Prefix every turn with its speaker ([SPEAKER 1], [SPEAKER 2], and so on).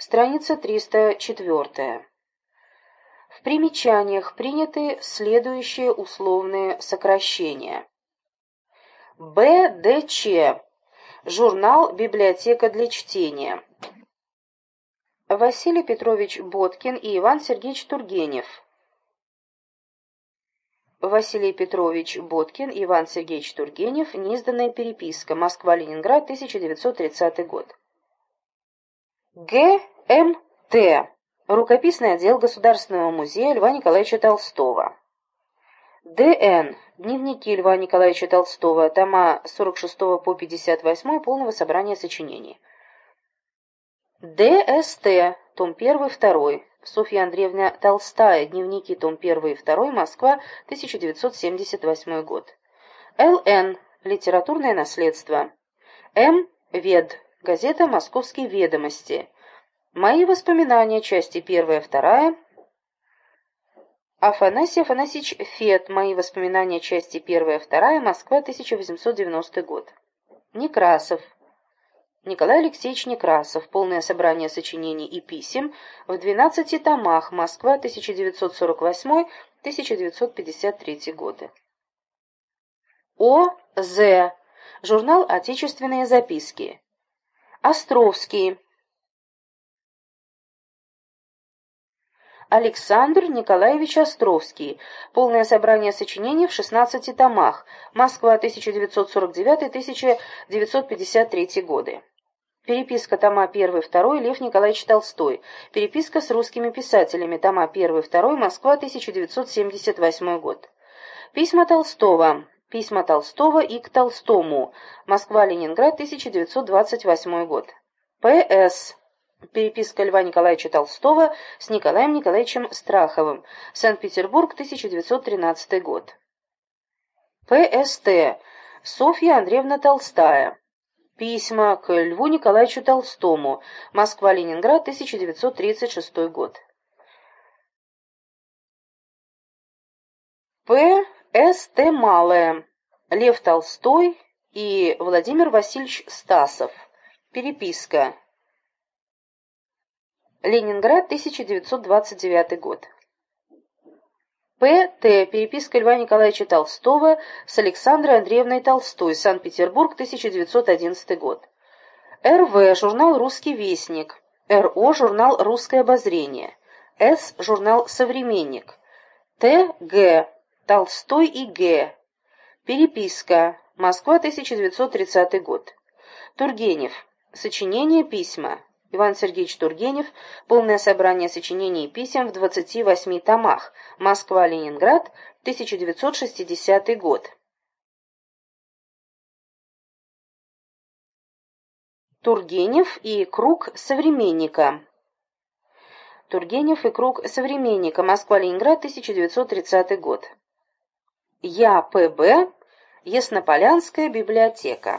[SPEAKER 1] Страница 304. В примечаниях приняты следующие условные сокращения. БДЧ. Журнал «Библиотека для чтения». Василий Петрович Боткин и Иван Сергеевич Тургенев. Василий Петрович Боткин, Иван Сергеевич Тургенев, неизданная переписка, Москва-Ленинград, 1930 год. ГМТ. Рукописный отдел Государственного музея Льва Николаевича Толстого. ДН. Дневники Льва Николаевича Толстого, тома 46 по 58 полного собрания сочинений. ДСТ. Том 1-2. Софья Андреевна Толстая. Дневники. Том 1 и 2. Москва. 1978 год. ЛН. Литературное наследство. М. Вед. Газета «Московские ведомости». Мои воспоминания. Части 1-2. Афанасий Афанасьевич Фет. Мои воспоминания. Части 1-2. Москва. 1890 год. Некрасов. Николай Алексеевич Некрасов. Полное собрание сочинений и писем в 12 томах. Москва, 1948-1953 годы. О.З. Журнал «Отечественные записки». Островский. Александр Николаевич Островский. Полное собрание сочинений в 16 томах. Москва, 1949-1953 годы. Переписка тома 1-2 Лев Николаевич Толстой. Переписка с русскими писателями. Тома 1-2 Москва, 1978 год. Письма Толстого. Письма Толстого и к Толстому. Москва-Ленинград, 1928 год. П.С. Переписка Льва Николаевича Толстого с Николаем Николаевичем Страховым. Санкт-Петербург, 1913 год. П.С.Т. Софья Андреевна Толстая. Письма к Льву Николаевичу Толстому. Москва-Ленинград, 1936 год. П. С. Т. Малая. Лев Толстой и Владимир Васильевич Стасов. Переписка. Ленинград, 1929 год. П.Т. Переписка Льва Николаевича Толстого с Александрой Андреевной Толстой. Санкт-Петербург, 1911 год. Р.В. Журнал «Русский вестник». Р.О. Журнал «Русское обозрение». С. Журнал «Современник». Т.Г. Толстой и Г. Переписка. Москва, 1930 год. Тургенев. Сочинение письма. Иван Сергеевич Тургенев. Полное собрание сочинений и писем в 28 томах. Москва-Ленинград, 1960 год. Тургенев и круг современника. Тургенев и круг современника. Москва-Ленинград, 1930 год. Я. П. Б. Яснополянская библиотека.